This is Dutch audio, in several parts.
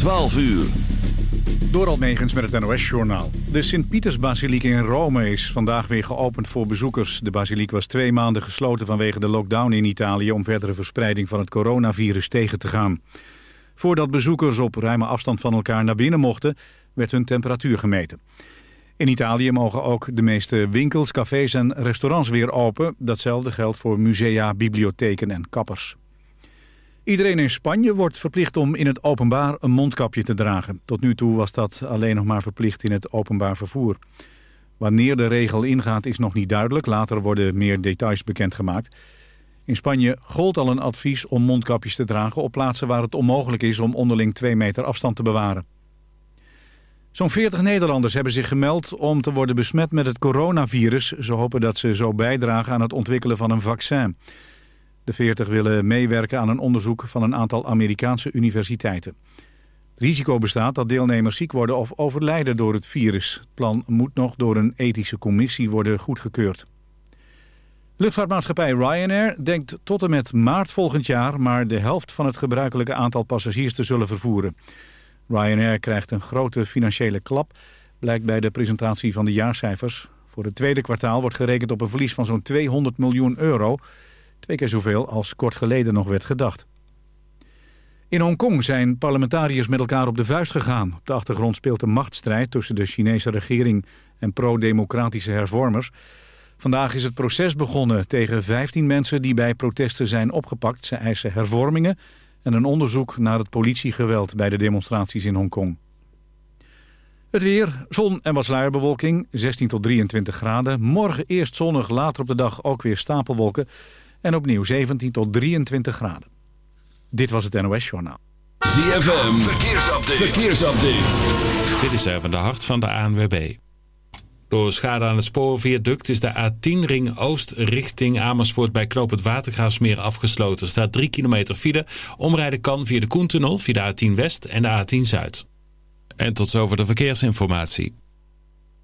12 uur. Door Almegens met het NOS-journaal. De Sint-Pietersbasiliek in Rome is vandaag weer geopend voor bezoekers. De basiliek was twee maanden gesloten vanwege de lockdown in Italië... om verdere verspreiding van het coronavirus tegen te gaan. Voordat bezoekers op ruime afstand van elkaar naar binnen mochten... werd hun temperatuur gemeten. In Italië mogen ook de meeste winkels, cafés en restaurants weer open. Datzelfde geldt voor musea, bibliotheken en kappers. Iedereen in Spanje wordt verplicht om in het openbaar een mondkapje te dragen. Tot nu toe was dat alleen nog maar verplicht in het openbaar vervoer. Wanneer de regel ingaat is nog niet duidelijk. Later worden meer details bekendgemaakt. In Spanje gold al een advies om mondkapjes te dragen... op plaatsen waar het onmogelijk is om onderling twee meter afstand te bewaren. Zo'n 40 Nederlanders hebben zich gemeld om te worden besmet met het coronavirus. Ze hopen dat ze zo bijdragen aan het ontwikkelen van een vaccin. De 40 willen meewerken aan een onderzoek van een aantal Amerikaanse universiteiten. Het risico bestaat dat deelnemers ziek worden of overlijden door het virus. Het plan moet nog door een ethische commissie worden goedgekeurd. Luchtvaartmaatschappij Ryanair denkt tot en met maart volgend jaar... maar de helft van het gebruikelijke aantal passagiers te zullen vervoeren. Ryanair krijgt een grote financiële klap, blijkt bij de presentatie van de jaarcijfers. Voor het tweede kwartaal wordt gerekend op een verlies van zo'n 200 miljoen euro... Twee keer zoveel als kort geleden nog werd gedacht. In Hongkong zijn parlementariërs met elkaar op de vuist gegaan. Op de achtergrond speelt een machtsstrijd tussen de Chinese regering en pro-democratische hervormers. Vandaag is het proces begonnen tegen 15 mensen die bij protesten zijn opgepakt. Ze eisen hervormingen en een onderzoek naar het politiegeweld bij de demonstraties in Hongkong. Het weer, zon en wat sluierbewolking, 16 tot 23 graden. Morgen eerst zonnig, later op de dag ook weer stapelwolken en opnieuw 17 tot 23 graden. Dit was het NOS Journaal. ZFM, verkeersupdate. verkeersupdate. Dit is even de hart van de ANWB. Door schade aan het spoorviaduct is de A10-ring Oost richting Amersfoort bij Knoop het Watergraafsmeer afgesloten. Er staat 3 kilometer file. Omrijden kan via de Koentunnel, via de A10 West en de A10 Zuid. En tot zover de verkeersinformatie.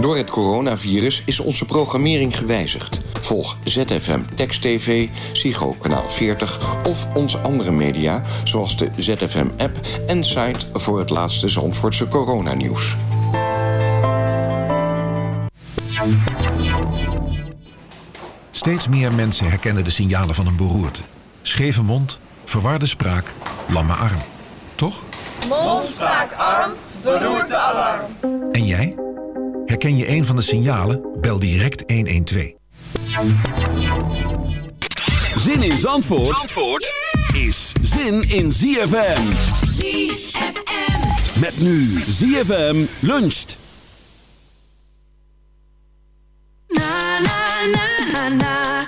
Door het coronavirus is onze programmering gewijzigd. Volg ZFM Text TV, Psycho Kanaal 40 of onze andere media... zoals de ZFM-app en site voor het laatste Zandvoortse coronanieuws. Steeds meer mensen herkennen de signalen van een beroerte. Scheve mond, verwarde spraak, lamme arm. Toch? Mond, spraak, arm, beroerte, alarm. En jij? Herken je een van de signalen? Bel direct 112. Zin in Zandvoort, Zandvoort is zin in ZFM. ZFM. Met nu ZFM luncht. Na na na na na. Na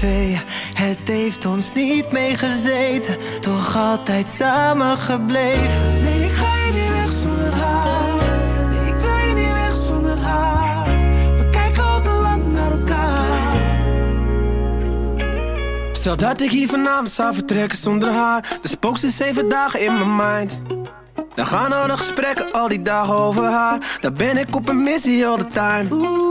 Het heeft ons niet meegezeten, toch altijd samen gebleven. Nee, ik ga je niet weg zonder haar. Nee, ik wil je niet weg zonder haar. We kijken al te lang naar elkaar. Stel dat ik hier vanavond zou vertrekken zonder haar. Dan spookt ze zeven dagen in mijn mind. Dan gaan alle gesprekken al die dagen over haar. Dan ben ik op een missie all the time.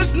Dat is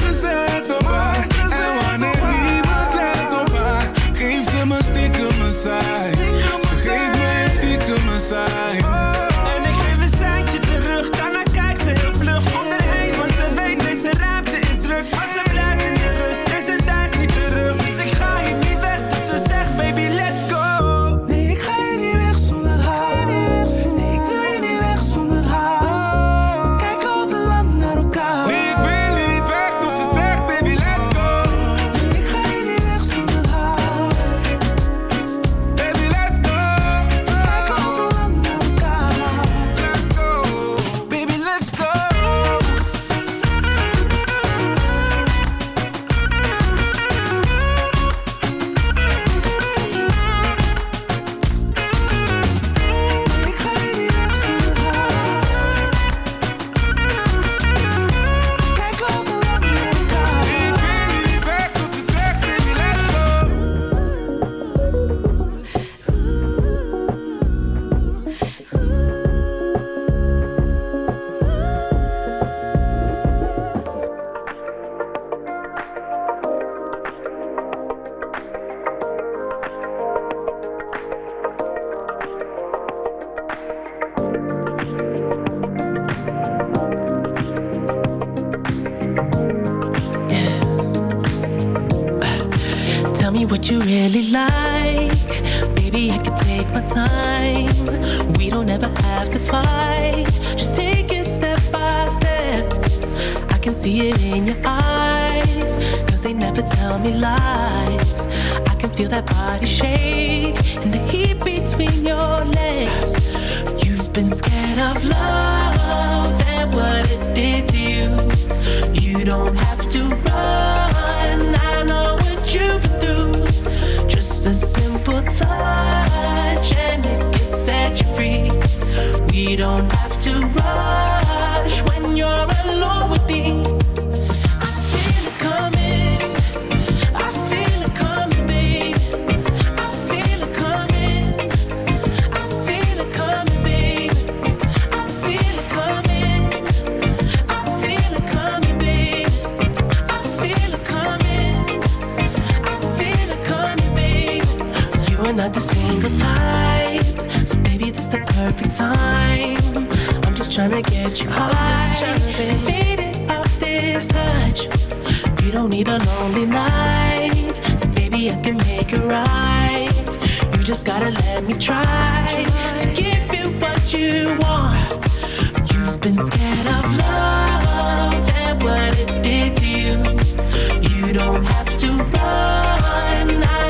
like. To run. I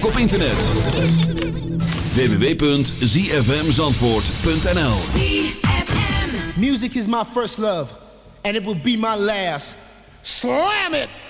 ook op internet. www.zfmzandvoort.nl Music is my first love. And it will be my last. Slam it!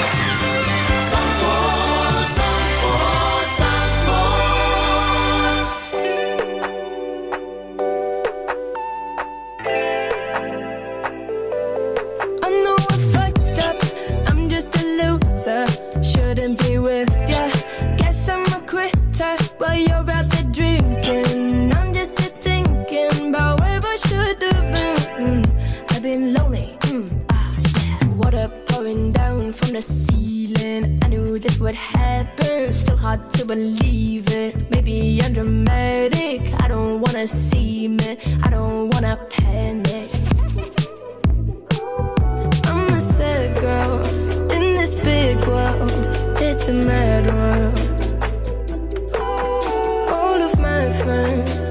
wanna see me, I don't wanna panic. I'm a sad girl in this big world, it's a mad world. All of my friends.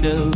show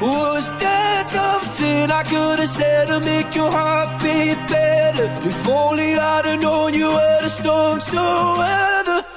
Was there something I could have said to make your heart beat better? If only I'd have known you were the storm to weather.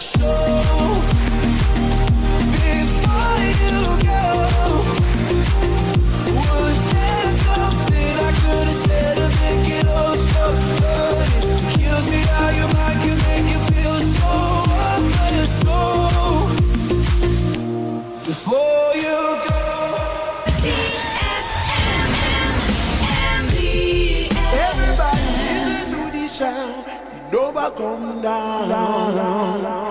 never come down.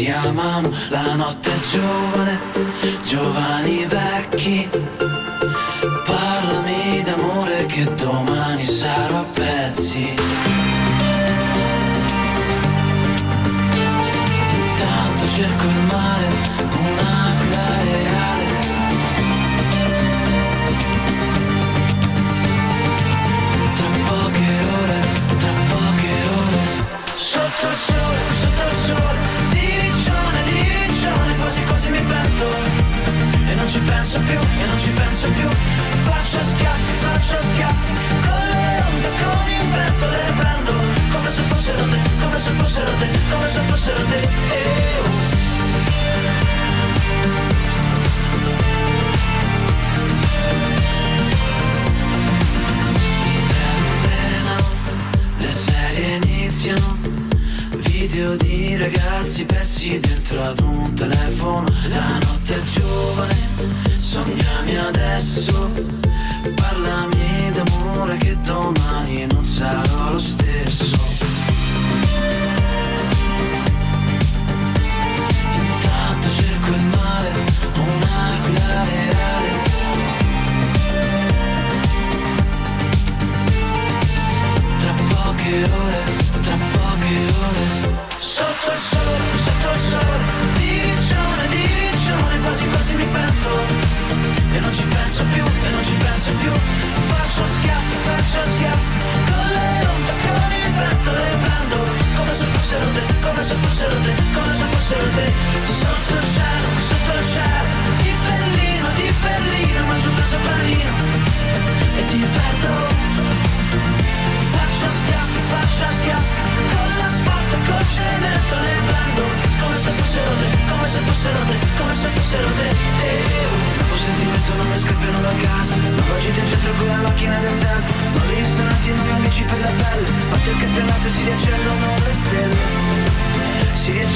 llaman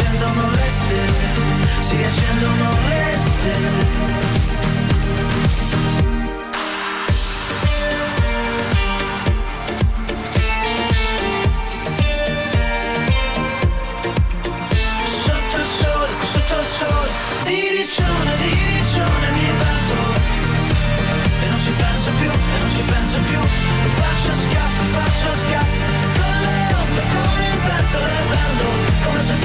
riaccendono le stelle Si riaccendono